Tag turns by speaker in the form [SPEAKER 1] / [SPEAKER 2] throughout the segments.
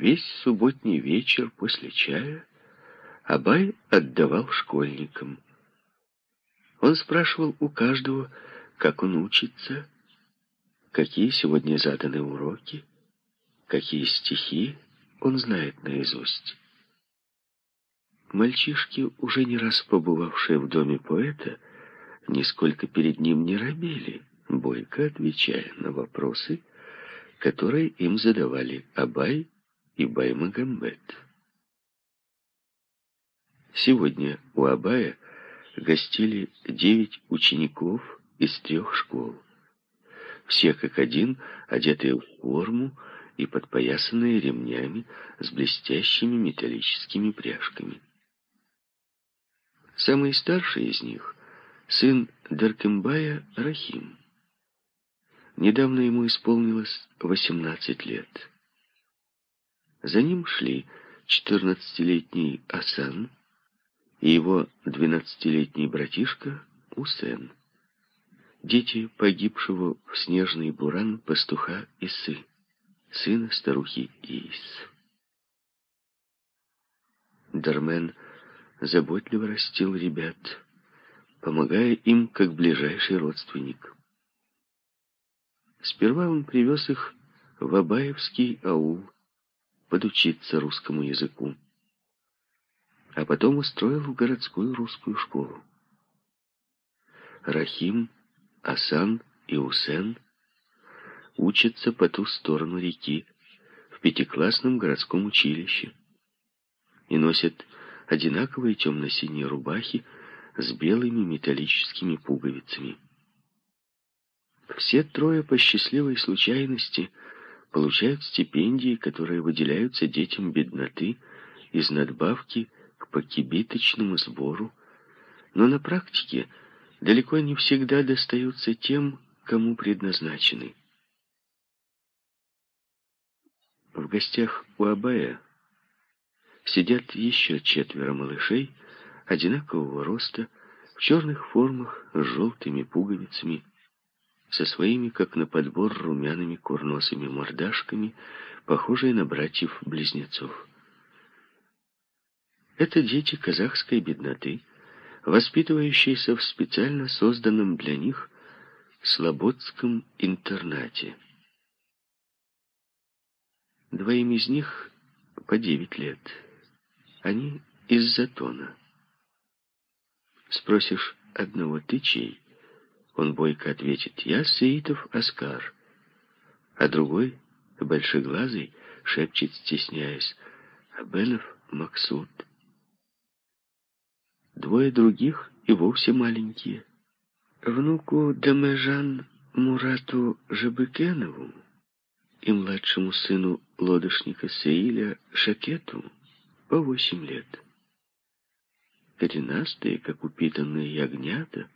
[SPEAKER 1] Весь субботний вечер после чая Абай отдавал школьникам. Он спрашивал у каждого, как он учится, какие сегодня заданы уроки, какие стихи он знает наизусть. Мальчишки, уже не раз побывавшие в доме поэта, нисколько перед ним не робели, бойко отвечая на вопросы, которые им задавали Абай и Баймагамбет. Сегодня у Абая гостили девять учеников из трех школ. Все как один, одетые в форму и подпоясанные ремнями с блестящими металлическими пряжками. Самый старший из них — сын Даркембая Рахим. Недавно ему исполнилось 18 лет. За ним шли 14-летний Асан и его 12-летний братишка Усен, дети погибшего в снежный буран пастуха Исы, сына старухи Иис. Дармен заботливо растил ребят, помогая им как ближайший родственник. Сперва он привез их в Абаевский аул подучиться русскому языку, а потом устроил в городскую русскую школу. Рахим, Асан и Усен учатся по ту сторону реки в пятиклассном городском училище и носят одинаковые темно-синие рубахи с белыми металлическими пуговицами. Все трое по счастливой случайности получают стипендии, которые выделяются детям бедноты из надбавки к покибиточному сбору, но на практике далеко не всегда достаются тем, кому предназначены. В гостях у Абая сидят еще четверо малышей одинакового роста, в черных формах с желтыми пуговицами, со своими, как на подбор, румяными курносыми мордашками, похожие на братьев-близнецов. Это дети казахской бедноты, воспитывающиеся в специально созданном для них слободском интернате. Двоим из них по девять лет — они из Затона. Спросишь одного ты чей? Он бойко ответит, я Саитов Аскар. А другой, большеглазый, шепчет, стесняясь, Абенов Максут. Двое других и вовсе маленькие. Внуку Дамежан Мурату Жабыкенову и младшему сыну лодочника Саиля Шакету по восемь лет. Коренастые, как упитанные ягнята,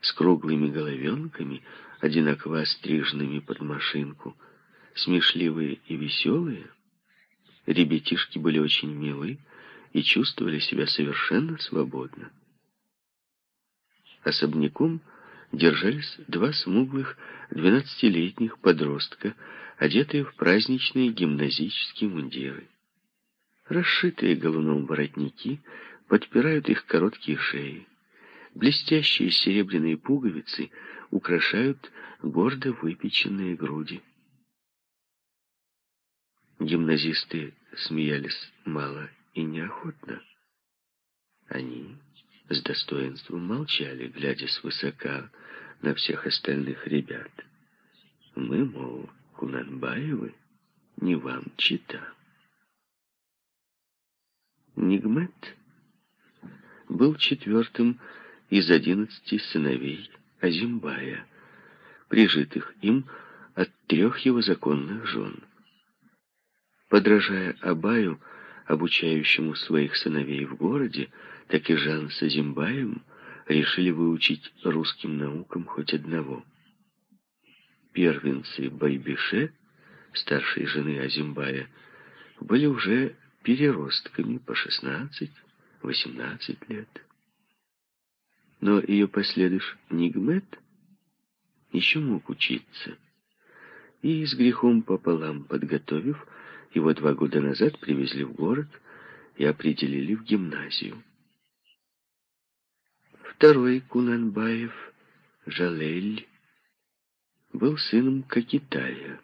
[SPEAKER 1] с круглыми головенками, одинаково остриженными под машинку, смешливые и веселые, ребятишки были очень милы и чувствовали себя совершенно свободно. Особняком держались два смуглых двенадцатилетних подростка, одетые в праздничные гимназические мундиры. Расшитые галуном воротники подпирают их короткие шеи. Блестящие серебряные пуговицы украшают гордо выпеченные груди. Гимназисты смеялись мало и неохотно. Они с достоинством молчали, глядя свысока на всех остальных ребят. Мы, мол, Кунанбаевы, не вам чита. Нигмет был четвертым из одиннадцати сыновей Азимбая, прижитых им от трех его законных жен. Подражая Абаю, обучающему своих сыновей в городе, так и Жан с Азимбаем решили выучить русским наукам хоть одного. Первенцы Байбише, старшей жены Азимбая, были уже переростками по 16-18 лет. Но ее последующий Нигмет еще мог учиться. И с грехом пополам подготовив, Его два года назад привезли в город и определили в гимназию. Второй Кунанбаев, Жалель, был сыном Кокитая.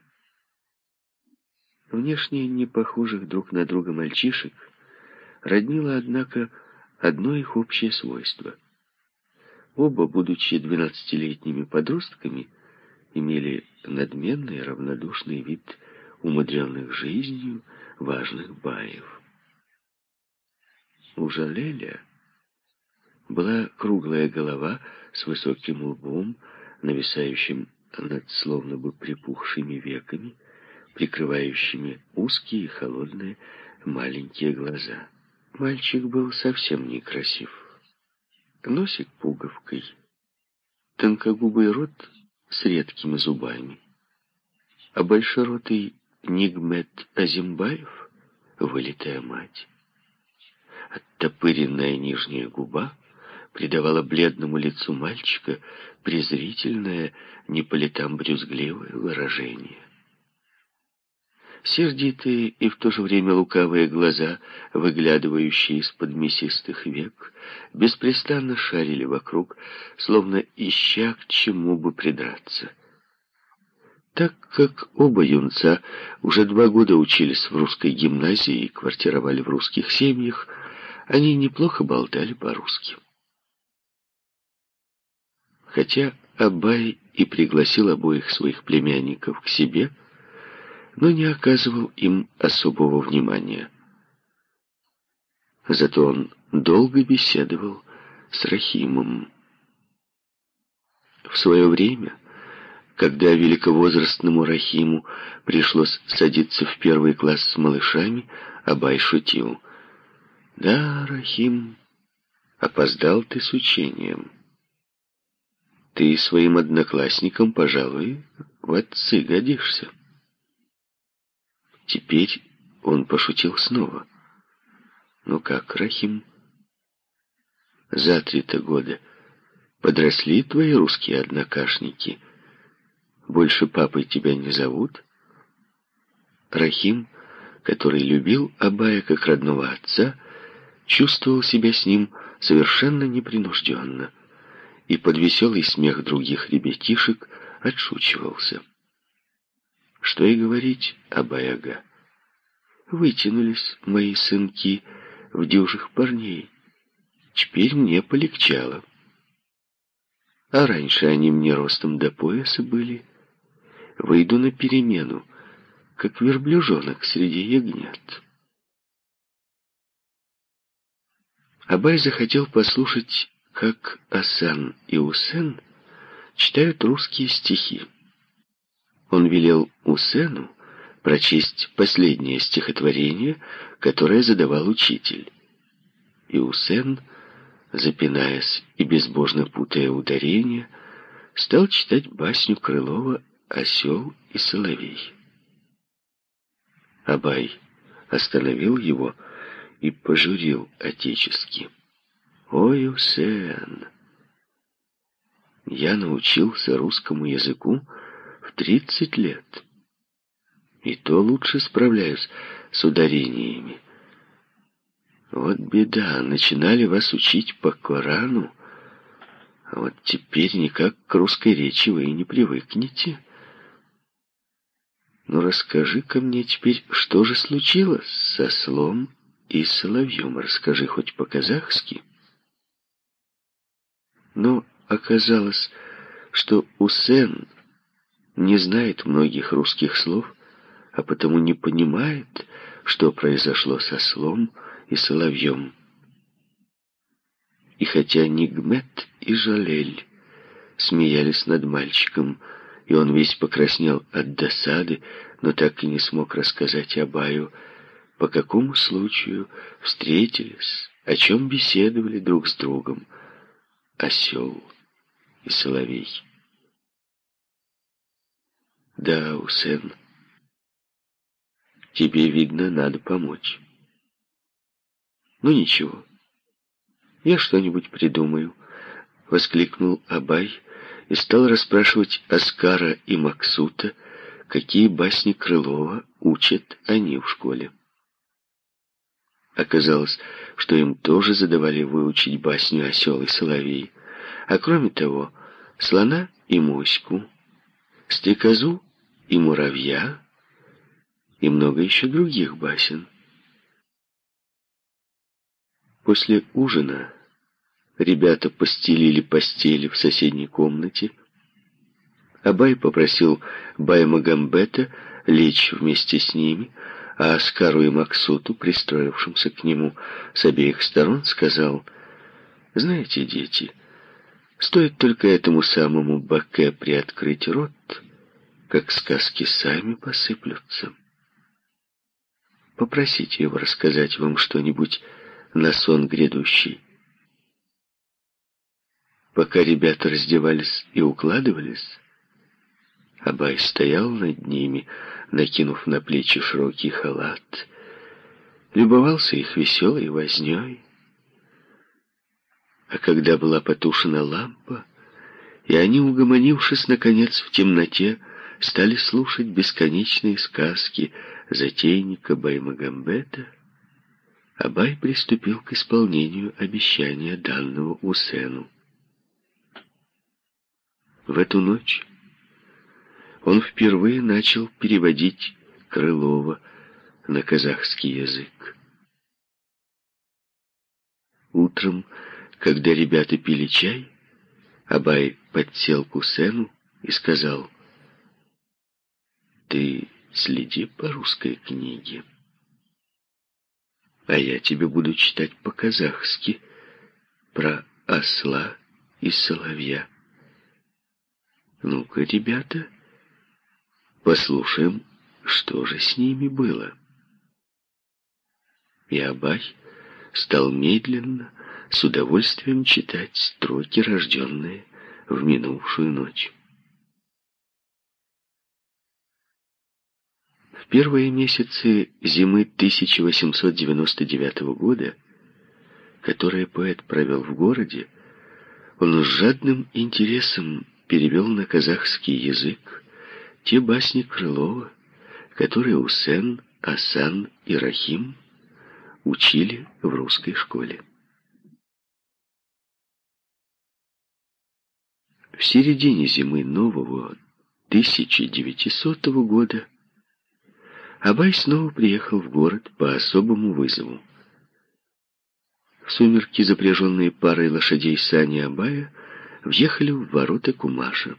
[SPEAKER 1] Внешне не похожих друг на друга мальчишек роднило, однако, одно их общее свойство. Оба, будучи двенадцатилетними подростками, имели надменный равнодушный вид умудренных жизнью важных баев. У Жалеля была круглая голова с высоким лбом, нависающим над словно бы припухшими веками, прикрывающими узкие холодные маленькие глаза. Мальчик был совсем некрасив. Носик пуговкой, тонкогубый рот с редкими зубами, а большеротый Нигмет Азимбаев — вылитая мать. Оттопыренная нижняя губа придавала бледному лицу мальчика презрительное, не по летам брюзгливое выражение. Сердитые и в то же время лукавые глаза, выглядывающие из-под мясистых век, беспрестанно шарили вокруг, словно ища к чему бы придраться. Так как оба юнца уже два года учились в русской гимназии и квартировали в русских семьях, они неплохо болтали по-русски. Хотя Абай и пригласил обоих своих племянников к себе, но не оказывал им особого внимания. Зато он долго беседовал с Рахимом. В свое время, когда великовозрастному Рахиму пришлось садиться в первый класс с малышами, Абай шутил. «Да, Рахим, опоздал ты с учением. Ты своим одноклассникам, пожалуй, в отцы годишься». Теперь он пошутил снова. «Ну как, Рахим, за три-то года подросли твои русские однокашники? Больше папой тебя не зовут?» Рахим, который любил Абая как родного отца, чувствовал себя с ним совершенно непринужденно и под веселый смех других ребятишек отшучивался. Что и говорить об Аяга. Вытянулись мои сынки в дюжих парней. Теперь мне полегчало. А раньше они мне ростом до пояса были. Выйду на перемену, как верблюжонок среди ягнят. Абай захотел послушать, как Асан и Усен читают русские стихи он велел Усену прочесть последнее стихотворение, которое задавал учитель. И Усен, запинаясь и безбожно путая ударения, стал читать басню Крылова «Осел и соловей». Абай остановил его и пожурил отечески. «Ой, Усен, я научился русскому языку, в тридцать лет. И то лучше справляюсь с ударениями. Вот беда, начинали вас учить по Корану, а вот теперь никак к русской речи вы и не привыкнете. Ну, расскажи-ка мне теперь, что же случилось со слом и соловьем? Расскажи хоть по-казахски. Но оказалось, что Усен не знает многих русских слов, а потому не понимает, что произошло со слом и соловьем. И хотя Нигмет и Жалель смеялись над мальчиком, и он весь покраснел от досады, но так и не смог рассказать Абаю, по какому случаю встретились, о чем беседовали друг с другом осел и соловей. Да, Усен, тебе, видно, надо помочь. Ну ничего, я что-нибудь придумаю, воскликнул Абай и стал расспрашивать Аскара и Максута, какие басни Крылова учат они в школе. Оказалось, что им тоже задавали выучить басню «Осел и соловей», а кроме того, слона и моську, стрекозу и муравья и много еще других басен. После ужина ребята постелили постели в соседней комнате. Абай попросил Баймагамбета лечь вместе с ними, а Аскару и Максуту, пристроившимся к нему с обеих сторон, сказал, «Знаете, дети, стоит только этому самому Баке приоткрыть рот, как сказки сами посыплются. Попросите его рассказать вам что-нибудь на сон грядущий». Пока ребята раздевались и укладывались, Абай стоял над ними, накинув на плечи широкий халат, любовался их веселой вознёй. А когда была потушена лампа, и они, угомонившись, наконец, в темноте, стали слушать бесконечные сказки затейника Баймагамбета, Абай приступил к исполнению обещания данного Усену. В эту ночь он впервые начал переводить Крылова на казахский язык. Утром, когда ребята пили чай, Абай подсел к Усену и сказал, «Ты следи по русской книге, а я тебе буду читать по-казахски про осла и соловья. Ну-ка, ребята, Послушаем, что же с ними было. И Абай стал медленно, с удовольствием читать строки, рожденные в минувшую ночь. В первые месяцы зимы 1899 года, которые поэт провел в городе, он с жадным интересом перевел на казахский язык те басни Крылова, которые Усен, Асан и Рахим учили в русской школе. В середине зимы нового 1900 года Абай снова приехал в город по особому вызову. В сумерки, запряженные парой лошадей сани Абая, въехали в ворота Кумаша.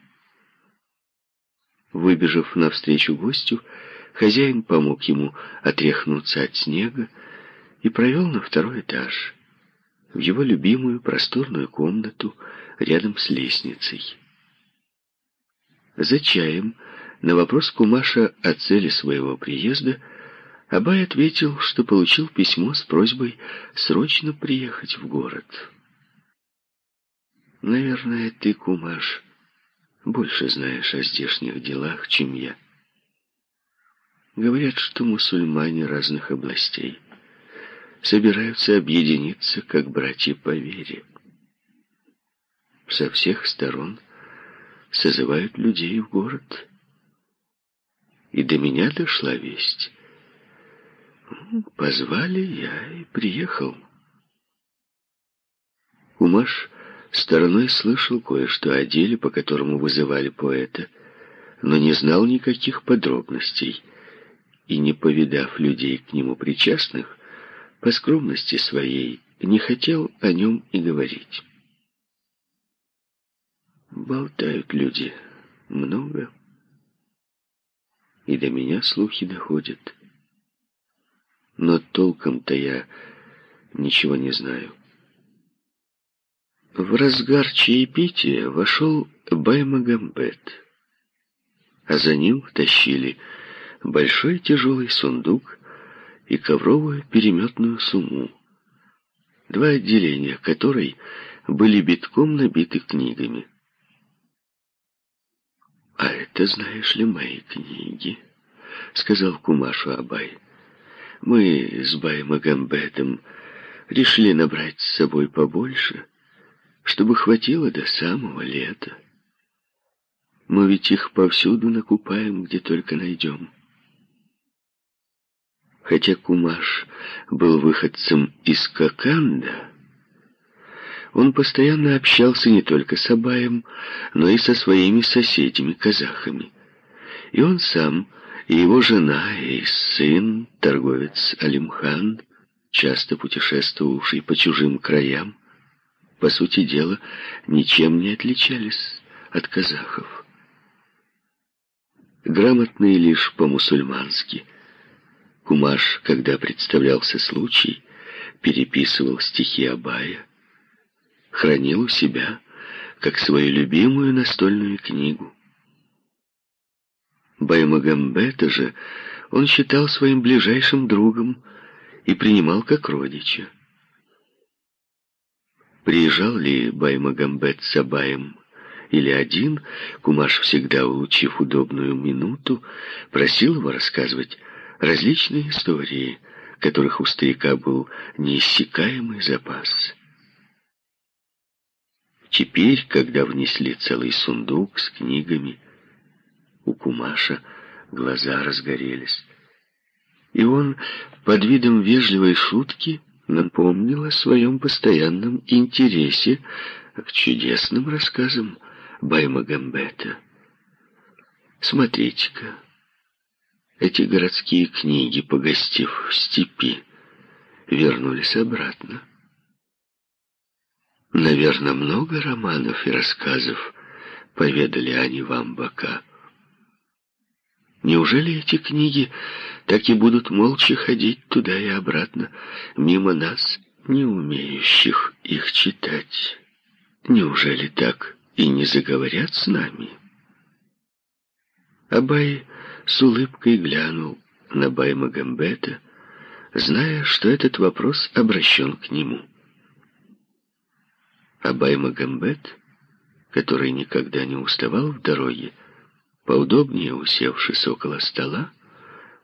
[SPEAKER 1] Выбежав навстречу гостю, хозяин помог ему отряхнуться от снега и провел на второй этаж, в его любимую просторную комнату рядом с лестницей. За чаем на вопрос Кумаша о цели своего приезда Абай ответил, что получил письмо с просьбой срочно приехать в город. «Наверное, ты, Кумаш, больше знаешь о здешних делах, чем я. Говорят, что мусульмане разных областей собираются объединиться, как братья по вере. Со всех сторон созывают людей в город. И до меня дошла весть. Позвали я и приехал. Кумаш стороной слышал кое-что о деле, по которому вызывали поэта, но не знал никаких подробностей и, не повидав людей к нему причастных, по скромности своей не хотел о нем и говорить. Болтают люди много, и до меня слухи доходят. Но толком-то я ничего не знаю. В разгар чаепития вошел Баймагамбет, а за ним тащили большой тяжелый сундук и ковровую переметную сумму, два отделения которой были битком набиты книгами. «А это, знаешь ли, мои книги», — сказал Кумашу Абай. «Мы с Баймагамбетом решили набрать с собой побольше» чтобы хватило до самого лета. Мы ведь их повсюду накупаем, где только найдем. Хотя Кумаш был выходцем из Коканда, он постоянно общался не только с Абаем, но и со своими соседями-казахами. И он сам, и его жена, и сын, торговец Алимхан, часто путешествовавший по чужим краям, по сути дела, ничем не отличались от казахов. Грамотные лишь по-мусульмански. Кумаш, когда представлялся случай, переписывал стихи Абая, хранил у себя, как свою любимую настольную книгу. Баймагамбета же он считал своим ближайшим другом и принимал как родича. Приезжал ли Баймагамбет с Абаем или один, Кумаш всегда, улучив удобную минуту, просил его рассказывать различные истории, которых у старика был неиссякаемый запас. Теперь, когда внесли целый сундук с книгами, у Кумаша глаза разгорелись. И он под видом вежливой шутки напомнил о своем постоянном интересе к чудесным рассказам Баймагамбета. Смотрите-ка, эти городские книги, погостив в степи, вернулись обратно. Наверное, много романов и рассказов поведали они вам, Бака. Неужели эти книги так и будут молча ходить туда и обратно, мимо нас, не умеющих их читать? Неужели так и не заговорят с нами? Абай с улыбкой глянул на Баймагамбета, зная, что этот вопрос обращен к нему. Абай Магомбет, который никогда не уставал в дороге, поудобнее усевшись около стола,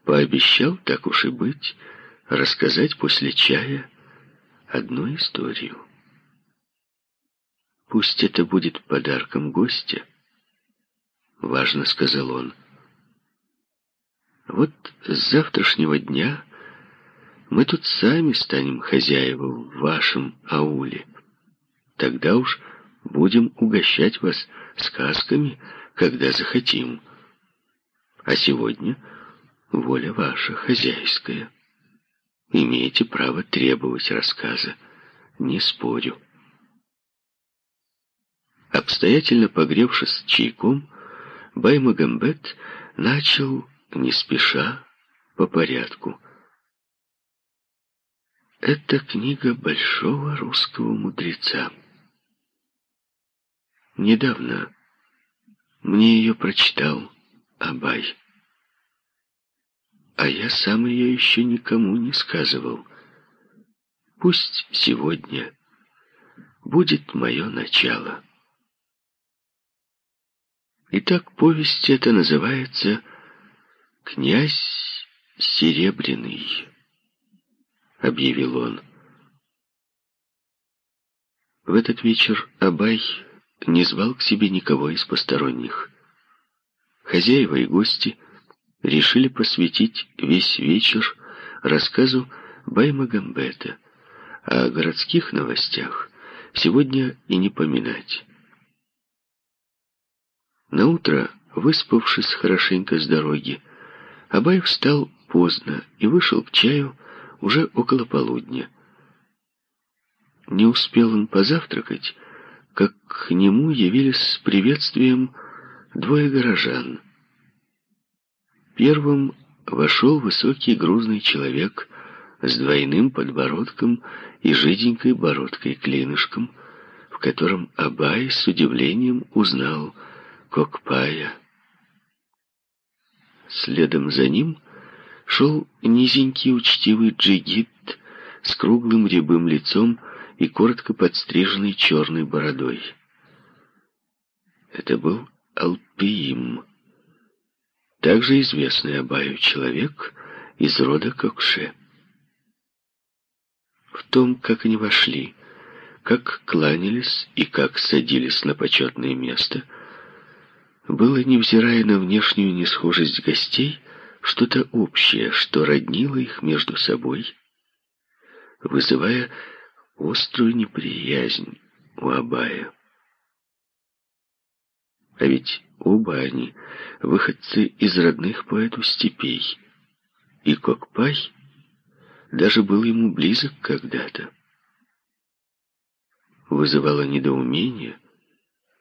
[SPEAKER 1] пообещал, так уж и быть, рассказать после чая одну историю. «Пусть это будет подарком гостя», — важно сказал он. «Вот с завтрашнего дня мы тут сами станем хозяева в вашем ауле. Тогда уж будем угощать вас сказками, когда захотим. А сегодня воля ваша хозяйская. Имеете право требовать рассказа. Не спорю. Обстоятельно погревшись чайком, Баймагамбет начал, не спеша, по порядку. Это книга большого русского мудреца. Недавно мне ее прочитал Абай. А я сам ее еще никому не сказывал. Пусть сегодня будет мое начало. Итак, повесть эта называется «Князь Серебряный», — объявил он. В этот вечер Абай не звал к себе никого из посторонних. Хозяева и гости решили посвятить весь вечер рассказу Баймагамбета, о городских новостях сегодня и не поминать. Наутро, выспавшись хорошенько с дороги, Абай встал поздно и вышел к чаю уже около полудня. Не успел он позавтракать, как к нему явились с приветствием двое горожан. Первым вошел высокий грузный человек с двойным подбородком и жиденькой бородкой-клинышком, в котором Абай с удивлением узнал Кокпая. Следом за ним шел низенький учтивый джигит с круглым рябым лицом и коротко подстриженной черной бородой. Это был Алпиим, также известный Абаю человек из рода Кокше. В том, как они вошли, как кланялись и как садились на почетное место, было, невзирая на внешнюю несхожесть гостей, что-то общее, что роднило их между собой, вызывая острую неприязнь у Абая. А ведь оба они выходцы из родных поэту степей, и Кокпай даже был ему близок когда-то. Вызывало недоумение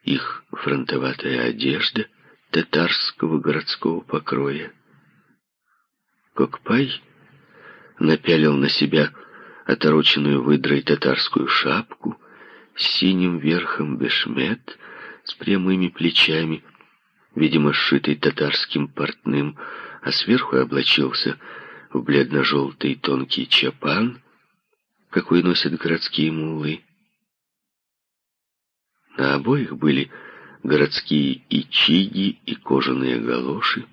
[SPEAKER 1] их фронтоватая одежда татарского городского покроя. Кокпай напялил на себя отороченную выдрой татарскую шапку с синим верхом бешмет с прямыми плечами, видимо, сшитый татарским портным, а сверху облачился в бледно-желтый тонкий чапан, какой носят городские мулы. На обоих были городские ичиги и кожаные галоши.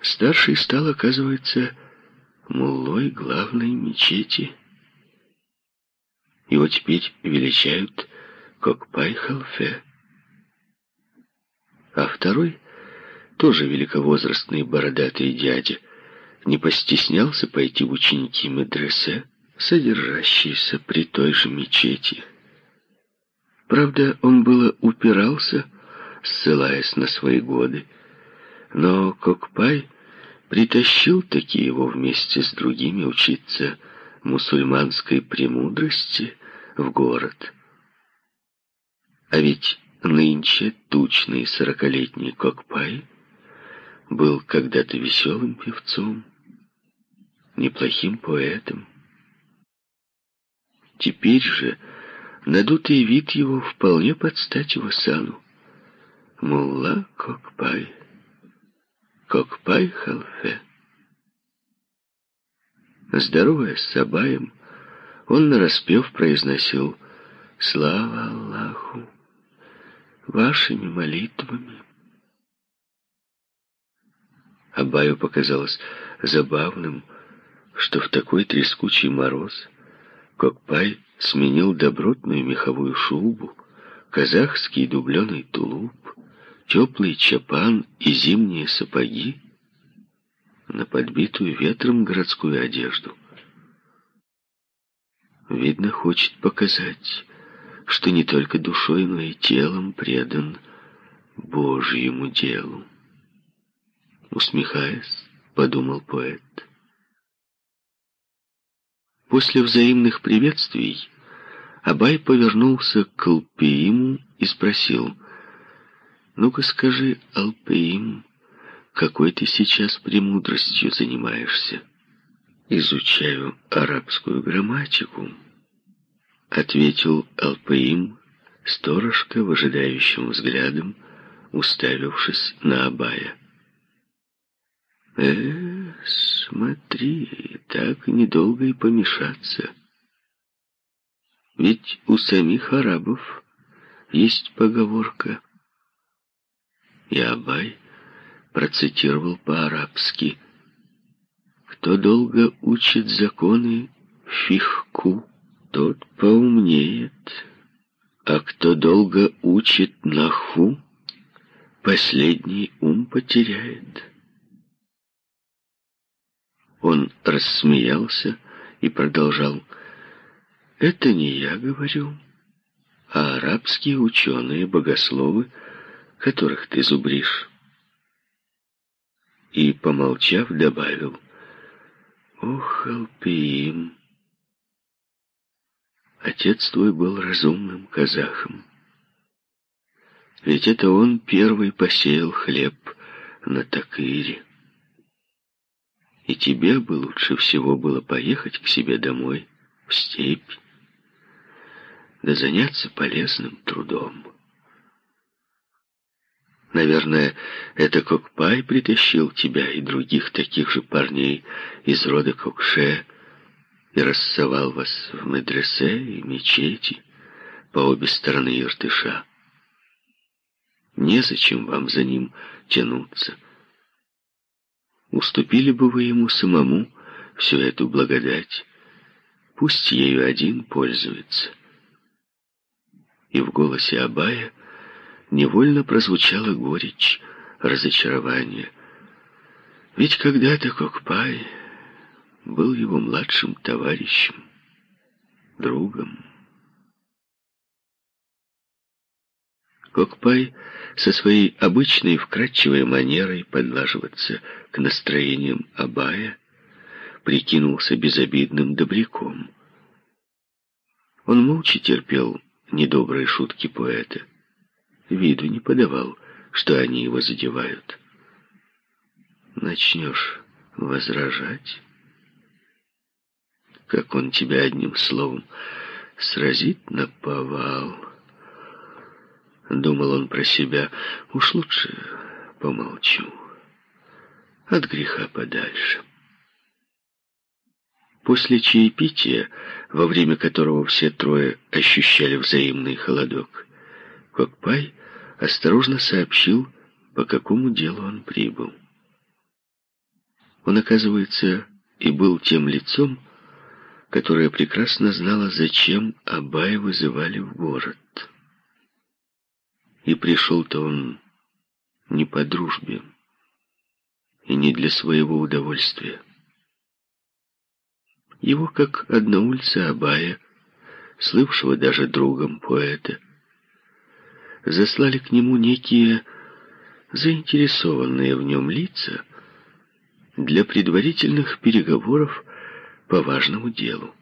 [SPEAKER 1] Старший стал, оказывается, муллой главной мечети. Его теперь величают Кокпай-Халфе. А второй, тоже великовозрастный бородатый дядя, не постеснялся пойти в ученики медресе, содержащиеся при той же мечети. Правда, он было упирался, ссылаясь на свои годы, но Кокпай притащил таки его вместе с другими учиться мусульманской премудрости в город. А ведь нынче тучный сорокалетний Кокпай был когда-то веселым певцом, неплохим поэтом. Теперь же надутый вид его вполне под стать его сану. Мулла Кокпай. Кокпай Халфе. Здоровая с Сабаем, он нараспев произносил «Слава Аллаху! Вашими молитвами!» Абаю показалось забавным, что в такой трескучий мороз Кокпай сменил добротную меховую шубу, казахский дубленый тулуп, теплый чапан и зимние сапоги на подбитую ветром городскую одежду. Видно, хочет показать, что не только душой, но и телом предан Божьему делу. Усмехаясь, подумал поэт. После взаимных приветствий Абай повернулся к Алпеиму и спросил, «Ну-ка скажи, Алпеим, какой ты сейчас премудростью занимаешься?» «Изучаю арабскую грамматику», — ответил Алпеим, сторожка, выжидающим взглядом, уставившись на Абая. «Э, смотри, так недолго и помешаться». Ведь у самих арабов есть поговорка. И Абай процитировал по-арабски. Кто долго учит законы фихку, тот поумнеет. А кто долго учит наху, последний ум потеряет. Он рассмеялся и продолжал. Это не я говорю, а арабские ученые-богословы, которых ты зубришь. И, помолчав, добавил, «Ох, Алпиим, отец твой был разумным казахом. Ведь это он первый посеял хлеб на Такыре. И тебе бы лучше всего было поехать к себе домой, в степь, да заняться полезным трудом. Наверное, это Кокпай притащил тебя и других таких же парней из рода Кокше и рассовал вас в медресе и мечети по обе стороны Иртыша. Незачем вам за ним тянуться. Уступили бы вы ему самому всю эту благодать. Пусть ею один пользуется и в голосе Абая невольно прозвучала горечь разочарования. Ведь когда-то Кокпай был его младшим товарищем, другом. Кокпай со своей обычной вкрадчивой манерой подлаживаться к настроениям Абая прикинулся безобидным добряком. Он молча терпел недобрые шутки поэта. Виду не подавал, что они его задевают. Начнешь возражать, как он тебя одним словом сразит на повал. Думал он про себя, уж лучше помолчу, от греха подальше. После чаепития, во время которого все трое ощущали взаимный холодок, Кокпай осторожно сообщил, по какому делу он прибыл. Он, оказывается, и был тем лицом, которое прекрасно знало, зачем Абая вызывали в город. И пришел-то он не по дружбе и не для своего удовольствия. Его, как одноульца Абая, слывшего даже другом поэта, заслали к нему некие заинтересованные в нем лица для предварительных переговоров по важному делу.